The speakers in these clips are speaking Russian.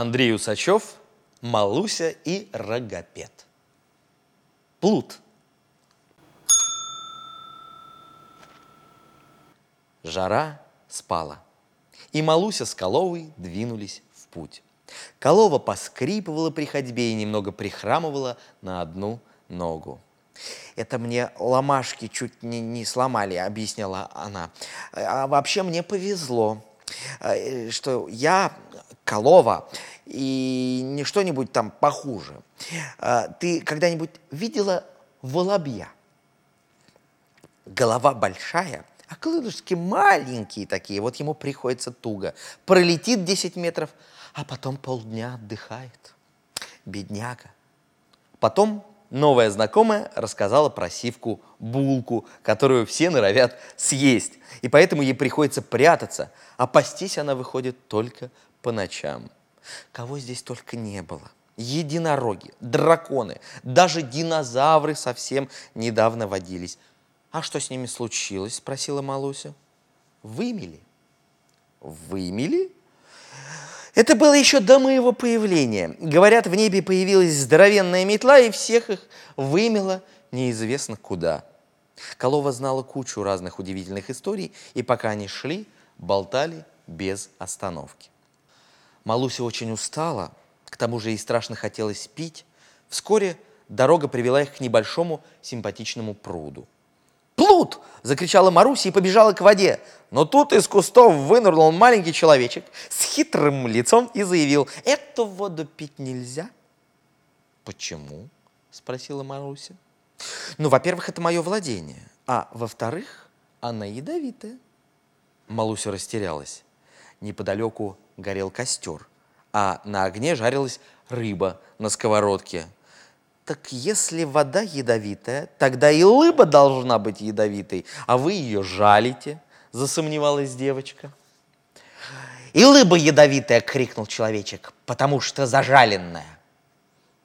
Андрей Усачев, Малуся и Рогопед. Плут. Жара спала, и Малуся с Коловой двинулись в путь. Колова поскрипывала при ходьбе и немного прихрамывала на одну ногу. Это мне ломашки чуть не, не сломали, объясняла она. А вообще мне повезло, э, что я Колова и не что-нибудь там похуже. А, Ты когда-нибудь видела волобья? Голова большая, а крылышки маленькие такие, вот ему приходится туго. Пролетит 10 метров, а потом полдня отдыхает. Бедняга. Потом новая знакомая рассказала про сивку булку, которую все норовят съесть. И поэтому ей приходится прятаться, а пастись она выходит только по ночам. Кого здесь только не было. Единороги, драконы, даже динозавры совсем недавно водились. А что с ними случилось, спросила Малуся. Вымели. Вымели? Это было еще до моего появления. Говорят, в небе появилась здоровенная метла, и всех их вымела неизвестно куда. Колова знала кучу разных удивительных историй, и пока они шли, болтали без остановки. Малуся очень устала, к тому же ей страшно хотелось пить. Вскоре дорога привела их к небольшому симпатичному пруду. «Плут!» – закричала Маруся и побежала к воде. Но тут из кустов вынырнул маленький человечек с хитрым лицом и заявил, «Эту воду пить нельзя». «Почему?» – спросила Маруся. «Ну, во-первых, это мое владение, а во-вторых, она ядовитая». Малуся растерялась. Неподалеку горел костер, а на огне жарилась рыба на сковородке. Так если вода ядовитая, тогда и рыба должна быть ядовитой, а вы ее жалите, засомневалась девочка. И рыба ядовитая, крикнул человечек, потому что зажаленная.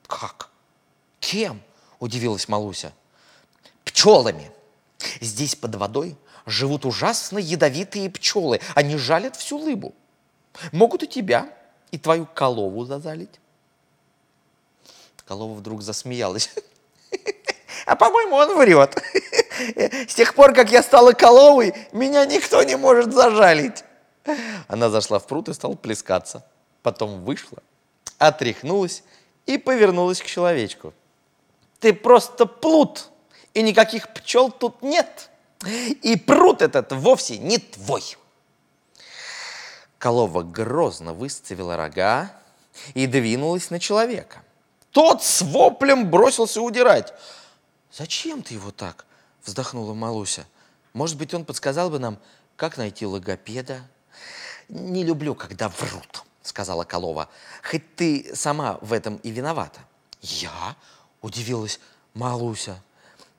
Как? Кем? Удивилась Малуся. Пчелами. Здесь под водой живут ужасно ядовитые пчелы. Они жалят всю рыбу. Могут и тебя, и твою колову зазалить. Колова вдруг засмеялась. А по-моему, он врет. С тех пор, как я стала коловой, меня никто не может зажалить. Она зашла в пруд и стала плескаться. Потом вышла, отряхнулась и повернулась к человечку. Ты просто плут, и никаких пчел тут нет. И пруд этот вовсе не твой. Колова грозно выставила рога и двинулась на человека. Тот с воплем бросился удирать. «Зачем ты его так?» – вздохнула Малуся. «Может быть, он подсказал бы нам, как найти логопеда?» «Не люблю, когда врут», – сказала Колова. «Хоть ты сама в этом и виновата». «Я?» – удивилась Малуся.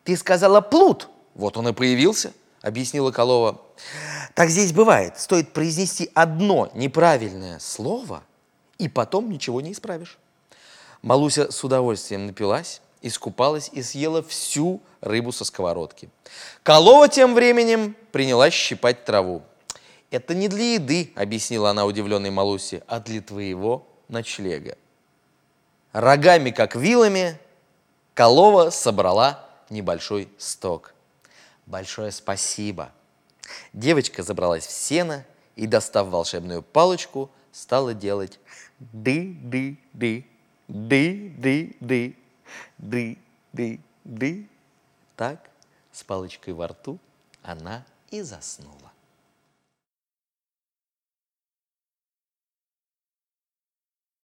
«Ты сказала плут!» «Вот он и появился», – объяснила Колова. «Так здесь бывает. Стоит произнести одно неправильное слово, и потом ничего не исправишь». Малуся с удовольствием напилась, искупалась и съела всю рыбу со сковородки. Колова тем временем принялась щипать траву. «Это не для еды», — объяснила она удивленной Малусе, «а для твоего ночлега». Рогами, как вилами, Колова собрала небольшой сток. «Большое спасибо!» Девочка забралась в сено и, достав волшебную палочку, стала делать ды-ды-ды ды-ды-ды, ды-ды-ды. Так, с палочкой во рту, она и заснула.